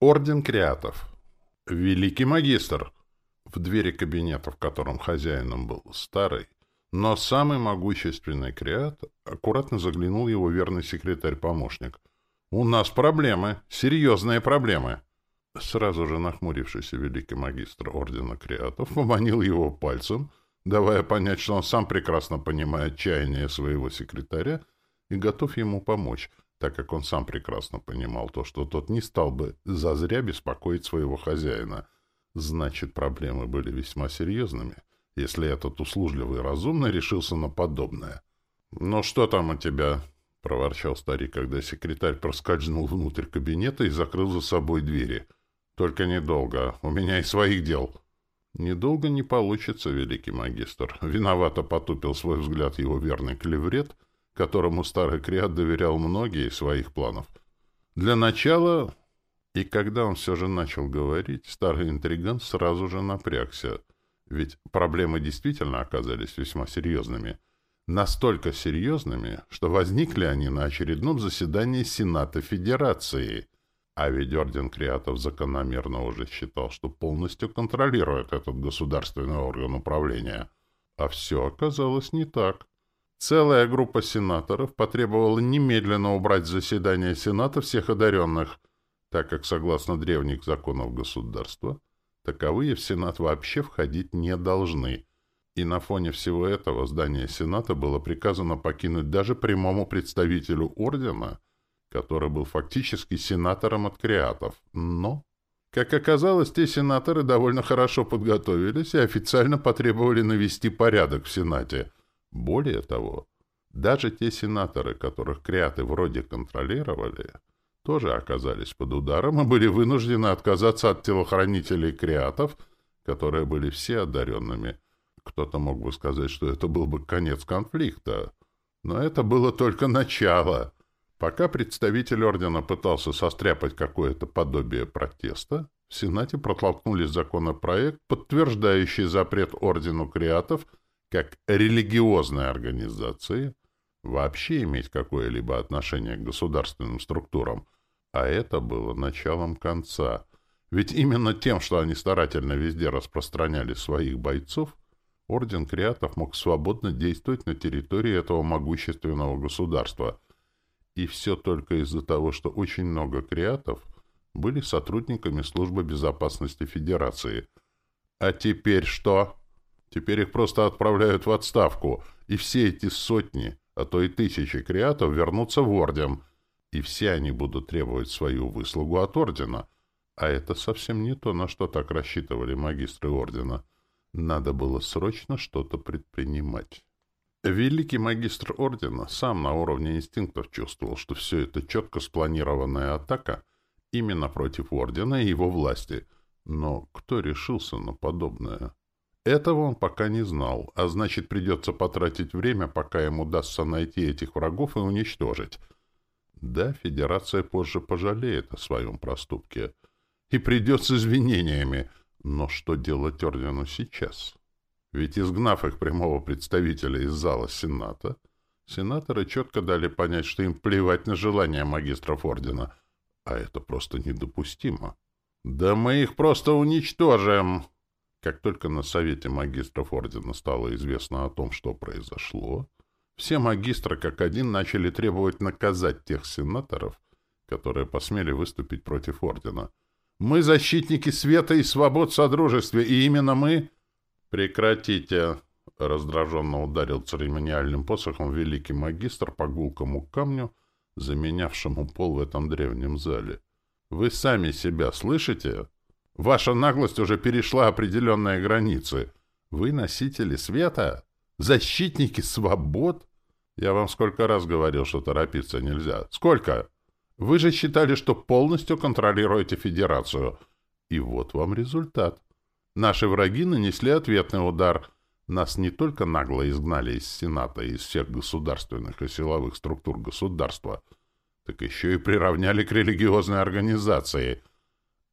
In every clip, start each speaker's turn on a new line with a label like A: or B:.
A: Орден Креатов. Великий магистр. В двери кабинета, в котором хозяином был старый, но самый могущественный Креат, аккуратно заглянул его верный секретарь-помощник. «У нас проблемы, серьезные проблемы». Сразу же нахмурившийся великий магистр Ордена Креатов поманил его пальцем, давая понять, что он сам прекрасно понимает чаяние своего секретаря и готов ему помочь — так как он сам прекрасно понимал то, что тот не стал бы зазря беспокоить своего хозяина. Значит, проблемы были весьма серьезными, если этот услужливый разумный решился на подобное. «Ну что там у тебя?» — проворчал старик, когда секретарь проскользнул внутрь кабинета и закрыл за собой двери. «Только недолго. У меня и своих дел». «Недолго не получится, великий магистр». Виновато потупил свой взгляд его верный клеврет — которому старый Криат доверял многие из своих планов. Для начала... И когда он все же начал говорить, старый интриган сразу же напрягся. Ведь проблемы действительно оказались весьма серьезными. Настолько серьезными, что возникли они на очередном заседании Сената Федерации. А ведь Орден Креатов закономерно уже считал, что полностью контролирует этот государственный орган управления. А все оказалось не так. Целая группа сенаторов потребовала немедленно убрать с заседания Сената всех одаренных, так как, согласно древних законов государства, таковые в Сенат вообще входить не должны. И на фоне всего этого здание Сената было приказано покинуть даже прямому представителю ордена, который был фактически сенатором от креатов. Но, как оказалось, те сенаторы довольно хорошо подготовились и официально потребовали навести порядок в Сенате – более того, даже те сенаторы, которых креаты вроде контролировали, тоже оказались под ударом и были вынуждены отказаться от телохранителей креатов, которые были все одаренными. Кто-то мог бы сказать, что это был бы конец конфликта. Но это было только начало. Пока представитель ордена пытался состряпать какое-то подобие протеста, в Сенате протолкнули законопроект, подтверждающий запрет ордену креатов – как религиозной организации вообще иметь какое-либо отношение к государственным структурам. А это было началом конца. Ведь именно тем, что они старательно везде распространяли своих бойцов, Орден Креатов мог свободно действовать на территории этого могущественного государства. И все только из-за того, что очень много креатов были сотрудниками Службы безопасности Федерации. А теперь что? Теперь их просто отправляют в отставку, и все эти сотни, а то и тысячи креатов вернутся в орден, и все они будут требовать свою выслугу от ордена. А это совсем не то, на что так рассчитывали магистры ордена. Надо было срочно что-то предпринимать. Великий магистр ордена сам на уровне инстинктов чувствовал, что все это четко спланированная атака именно против ордена и его власти. Но кто решился на подобное? Этого он пока не знал, а значит, придется потратить время, пока ему удастся найти этих врагов и уничтожить. Да, Федерация позже пожалеет о своем проступке и придет с извинениями, но что делать Ордену сейчас? Ведь изгнав их прямого представителя из зала Сената, сенаторы четко дали понять, что им плевать на желания магистров Ордена, а это просто недопустимо. «Да мы их просто уничтожим!» Как только на Совете магистров Ордена стало известно о том, что произошло, все магистры как один начали требовать наказать тех сенаторов, которые посмели выступить против Ордена. «Мы защитники света и свобод в Содружестве, и именно мы...» «Прекратите!» — раздраженно ударил церемониальным посохом великий магистр по гулкому камню, заменявшему пол в этом древнем зале. «Вы сами себя слышите?» Ваша наглость уже перешла определенные границы. Вы носители света? Защитники свобод? Я вам сколько раз говорил, что торопиться нельзя. Сколько? Вы же считали, что полностью контролируете Федерацию. И вот вам результат. Наши враги нанесли ответный удар. Нас не только нагло изгнали из Сената и из всех государственных и силовых структур государства, так еще и приравняли к религиозной организации —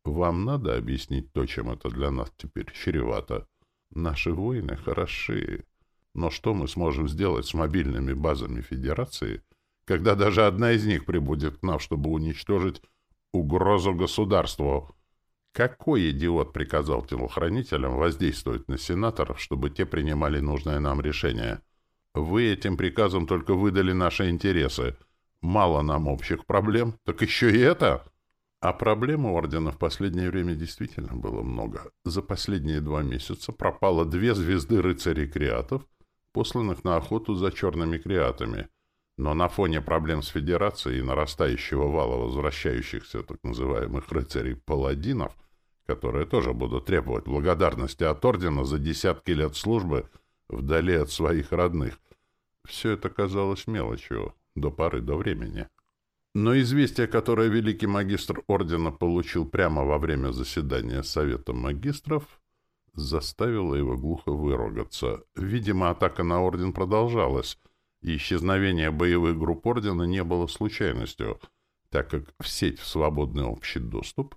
A: вам надо объяснить то, чем это для нас теперь чревато. Наши воины хороши. Но что мы сможем сделать с мобильными базами Федерации, когда даже одна из них прибудет к нам, чтобы уничтожить угрозу государству. Какой идиот приказал телохранителям воздействовать на сенаторов, чтобы те принимали нужное нам решение? Вы этим приказом только выдали наши интересы. Мало нам общих проблем, так еще и это... А проблем у Ордена в последнее время действительно было много. За последние два месяца пропало две звезды рыцарей-креатов, посланных на охоту за черными креатами. Но на фоне проблем с Федерацией и нарастающего вала возвращающихся так называемых рыцарей-паладинов, которые тоже будут требовать благодарности от Ордена за десятки лет службы вдали от своих родных, все это казалось мелочью до поры до времени. Но известие, которое великий магистр ордена получил прямо во время заседания Совета магистров, заставило его глухо выругаться. Видимо, атака на орден продолжалась, и исчезновение боевых групп ордена не было случайностью, так как в сеть в свободный общий доступ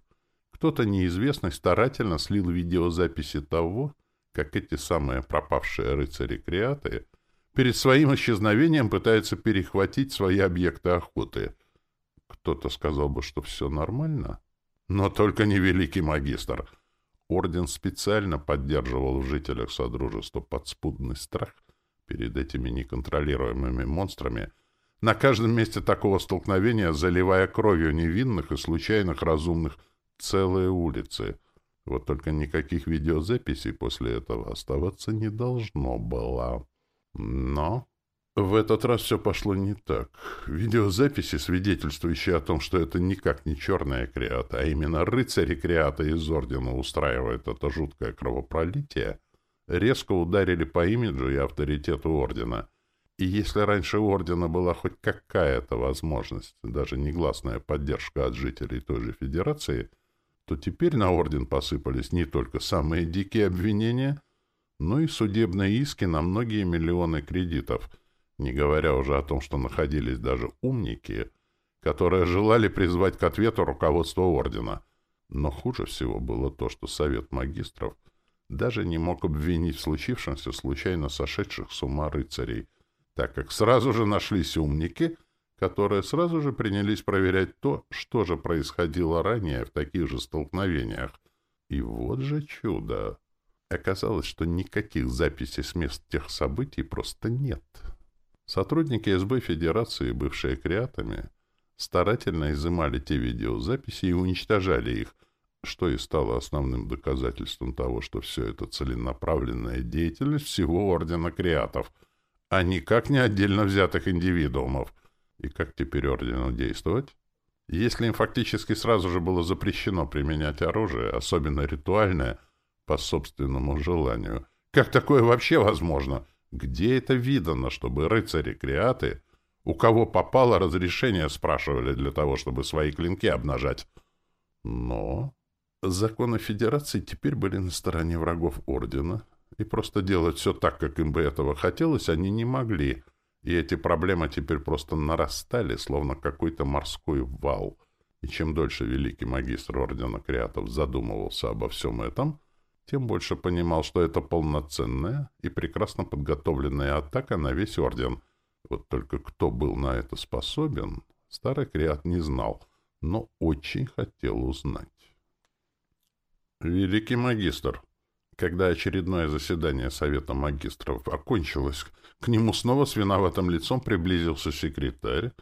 A: кто-то неизвестный старательно слил видеозаписи того, как эти самые пропавшие рыцари-креаты перед своим исчезновением пытаются перехватить свои объекты охоты — кто-то сказал бы, что все нормально. Но только не великий магистр. Орден специально поддерживал в жителях Содружества подспудный страх перед этими неконтролируемыми монстрами, на каждом месте такого столкновения заливая кровью невинных и случайных разумных целые улицы. Вот только никаких видеозаписей после этого оставаться не должно было. Но в этот раз все пошло не так. Видеозаписи, свидетельствующие о том, что это никак не черная креата, а именно рыцари креата из Ордена устраивают это жуткое кровопролитие, резко ударили по имиджу и авторитету Ордена. И если раньше у Ордена была хоть какая-то возможность, даже негласная поддержка от жителей той же Федерации, то теперь на Орден посыпались не только самые дикие обвинения, но и судебные иски на многие миллионы кредитов — не говоря уже о том, что находились даже умники, которые желали призвать к ответу руководство ордена. Но хуже всего было то, что совет магистров даже не мог обвинить в случившемся случайно сошедших с ума рыцарей, так как сразу же нашлись умники, которые сразу же принялись проверять то, что же происходило ранее в таких же столкновениях. И вот же чудо! Оказалось, что никаких записей с мест тех событий просто нет. Сотрудники СБ Федерации, бывшие креатами, старательно изымали те видеозаписи и уничтожали их, что и стало основным доказательством того, что все это целенаправленная деятельность всего Ордена Креатов, а никак не отдельно взятых индивидуумов. И как теперь Ордену действовать? Если им фактически сразу же было запрещено применять оружие, особенно ритуальное, по собственному желанию, как такое вообще возможно — где это видано, чтобы рыцари-креаты, у кого попало разрешение, спрашивали для того, чтобы свои клинки обнажать? Но законы Федерации теперь были на стороне врагов Ордена, и просто делать все так, как им бы этого хотелось, они не могли, и эти проблемы теперь просто нарастали, словно какой-то морской вал. И чем дольше великий магистр Ордена Креатов задумывался обо всем этом, тем больше понимал, что это полноценная и прекрасно подготовленная атака на весь орден. Вот только кто был на это способен, старый Криат не знал, но очень хотел узнать. Великий магистр. Когда очередное заседание Совета магистров окончилось, к нему снова с виноватым лицом приблизился секретарь,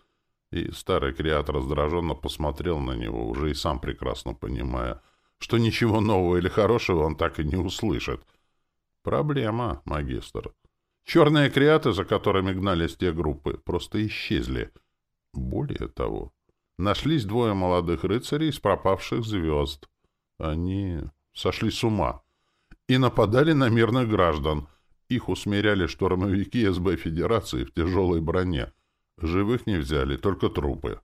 A: и старый Криат раздраженно посмотрел на него, уже и сам прекрасно понимая — что ничего нового или хорошего он так и не услышит. Проблема, магистр. Черные креаты, за которыми гнались те группы, просто исчезли. Более того, нашлись двое молодых рыцарей из пропавших звезд. Они сошли с ума и нападали на мирных граждан. Их усмиряли штурмовики СБ Федерации в тяжелой броне. Живых не взяли, только трупы.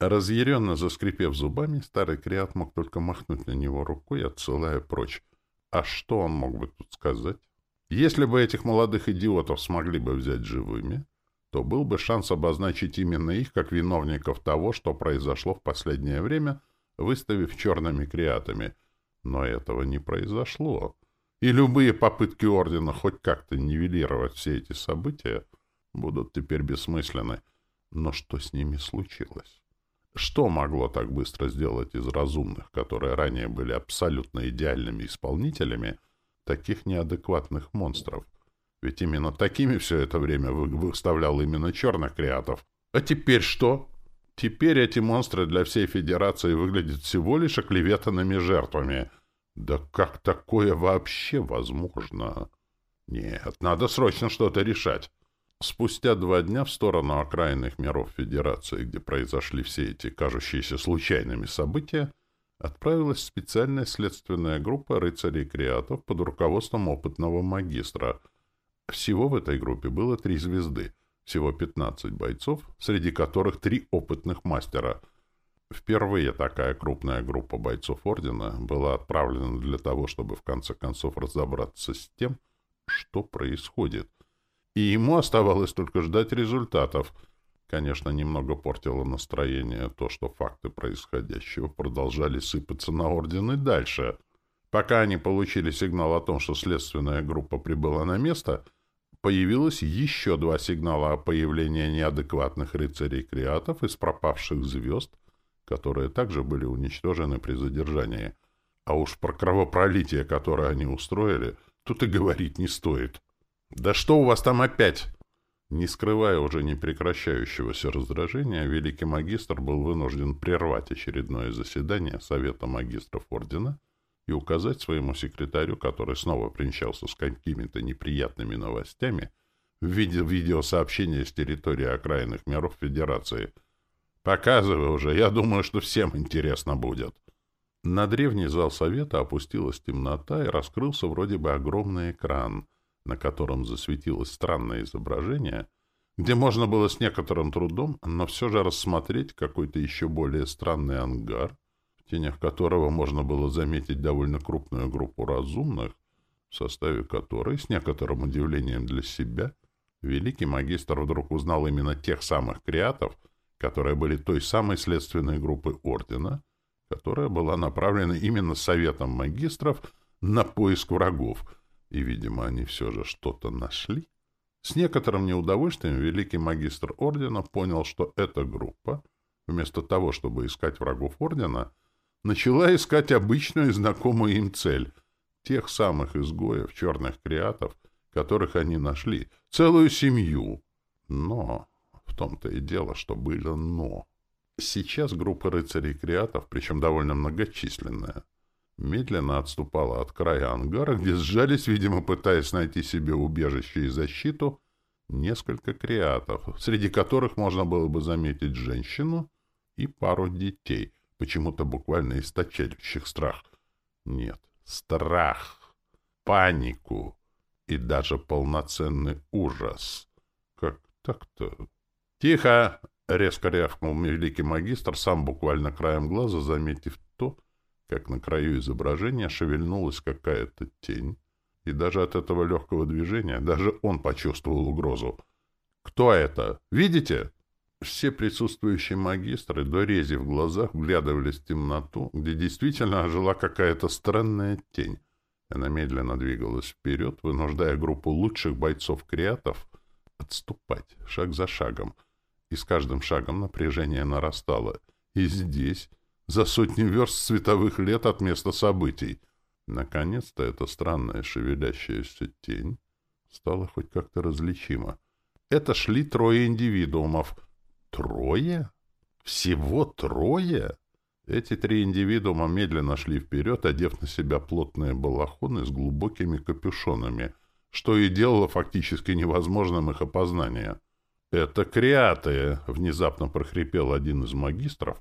A: Разъяренно заскрипев зубами, старый креат мог только махнуть на него рукой, отсылая прочь. А что он мог бы тут сказать? Если бы этих молодых идиотов смогли бы взять живыми, то был бы шанс обозначить именно их как виновников того, что произошло в последнее время, выставив черными креатами. Но этого не произошло. И любые попытки Ордена хоть как-то нивелировать все эти события будут теперь бессмысленны. Но что с ними случилось? Что могло так быстро сделать из разумных, которые ранее были абсолютно идеальными исполнителями, таких неадекватных монстров? Ведь именно такими все это время выставлял именно черных креатов. А теперь что? Теперь эти монстры для всей Федерации выглядят всего лишь оклеветанными жертвами. Да как такое вообще возможно? Нет, надо срочно что-то решать. Спустя два дня в сторону окраинных миров Федерации, где произошли все эти кажущиеся случайными события, отправилась специальная следственная группа рыцарей-креатов под руководством опытного магистра. Всего в этой группе было три звезды, всего 15 бойцов, среди которых три опытных мастера. Впервые такая крупная группа бойцов Ордена была отправлена для того, чтобы в конце концов разобраться с тем, что происходит — и ему оставалось только ждать результатов. Конечно, немного портило настроение то, что факты происходящего продолжали сыпаться на орден и дальше. Пока они получили сигнал о том, что следственная группа прибыла на место, появилось еще два сигнала о появлении неадекватных рыцарей-креатов из пропавших звезд, которые также были уничтожены при задержании. А уж про кровопролитие, которое они устроили, тут и говорить не стоит. «Да что у вас там опять?» Не скрывая уже непрекращающегося раздражения, великий магистр был вынужден прервать очередное заседание Совета магистров Ордена и указать своему секретарю, который снова принчался с какими-то неприятными новостями, в виде видеосообщения с территории окраинных миров Федерации. «Показывай уже, я думаю, что всем интересно будет». На древний зал Совета опустилась темнота и раскрылся вроде бы огромный экран — на котором засветилось странное изображение, где можно было с некоторым трудом, но все же рассмотреть какой-то еще более странный ангар, в тенях которого можно было заметить довольно крупную группу разумных, в составе которой, с некоторым удивлением для себя, великий магистр вдруг узнал именно тех самых креатов, которые были той самой следственной группой Ордена, которая была направлена именно Советом магистров на поиск врагов — и, видимо, они все же что-то нашли. С некоторым неудовольствием великий магистр ордена понял, что эта группа, вместо того, чтобы искать врагов ордена, начала искать обычную и знакомую им цель — тех самых изгоев, черных креатов, которых они нашли, целую семью. Но в том-то и дело, что было «но». Сейчас группа рыцарей-креатов, причем довольно многочисленная, медленно отступала от края ангара, где сжались, видимо, пытаясь найти себе убежище и защиту, несколько креатов, среди которых можно было бы заметить женщину и пару детей, почему-то буквально источающих страх. Нет, страх, панику и даже полноценный ужас. Как так-то? «Тихо!» — резко рявкнул великий магистр, сам буквально краем глаза заметив то, как на краю изображения шевельнулась какая-то тень, и даже от этого легкого движения даже он почувствовал угрозу. «Кто это? Видите?» Все присутствующие магистры, дорези в глазах, вглядывались в темноту, где действительно ожила какая-то странная тень. Она медленно двигалась вперед, вынуждая группу лучших бойцов-креатов отступать, шаг за шагом. И с каждым шагом напряжение нарастало. И здесь, за сотни верст световых лет от места событий. Наконец-то эта странная шевелящаяся тень стала хоть как-то различима. Это шли трое индивидуумов. Трое? Всего трое? Эти три индивидуума медленно шли вперед, одев на себя плотные балахоны с глубокими капюшонами, что и делало фактически невозможным их опознание. «Это креатые!» — внезапно прохрипел один из магистров,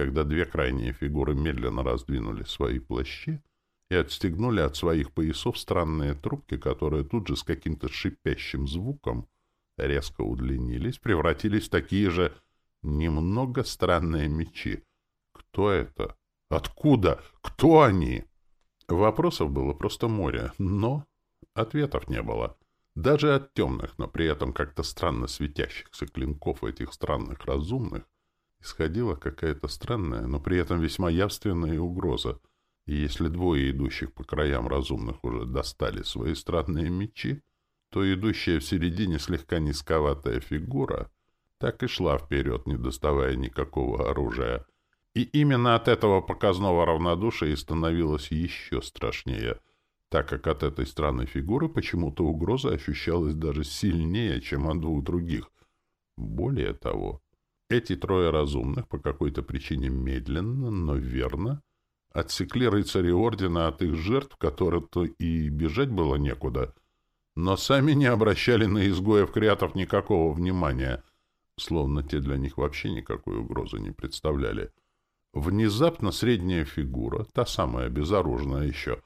A: когда две крайние фигуры медленно раздвинули свои плащи и отстегнули от своих поясов странные трубки, которые тут же с каким-то шипящим звуком резко удлинились, превратились в такие же немного странные мечи. Кто это? Откуда? Кто они? Вопросов было просто море, но ответов не было. Даже от темных, но при этом как-то странно светящихся клинков этих странных разумных исходила какая-то странная, но при этом весьма явственная угроза. И если двое идущих по краям разумных уже достали свои странные мечи, то идущая в середине слегка низковатая фигура так и шла вперед, не доставая никакого оружия. И именно от этого показного равнодушия становилось еще страшнее, так как от этой странной фигуры почему-то угроза ощущалась даже сильнее, чем от двух других. Более того, эти трое разумных по какой-то причине медленно, но верно отсекли рыцари Ордена от их жертв, которых-то и бежать было некуда, но сами не обращали на изгоев креатов никакого внимания, словно те для них вообще никакой угрозы не представляли. Внезапно средняя фигура, та самая безоружная еще,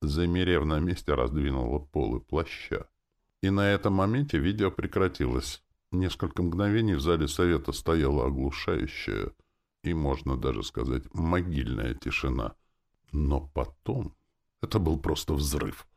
A: замерев на месте, раздвинула полы плаща. И на этом моменте видео прекратилось. Несколько мгновений в зале совета стояла оглушающая и, можно даже сказать, могильная тишина. Но потом это был просто взрыв.